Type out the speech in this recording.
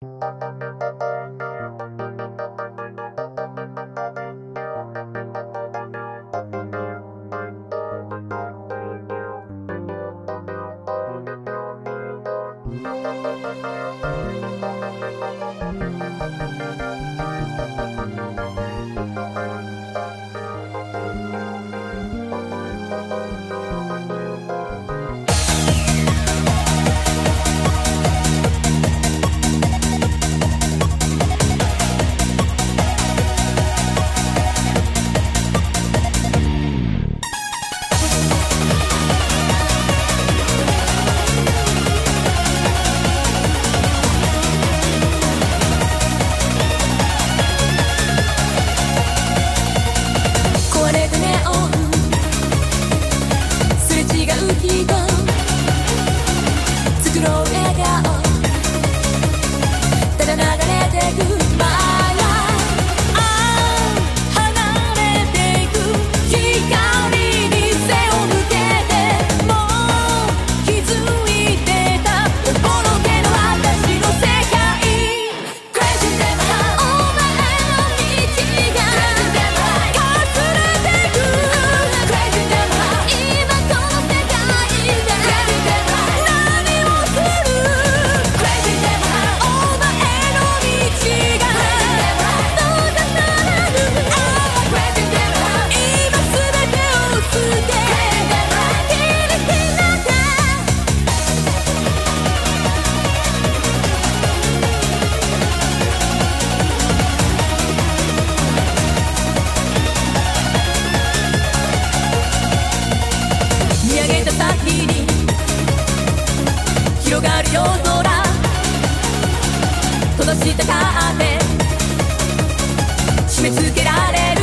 Música 夜空。閉ざしたカーテン締め付けられる。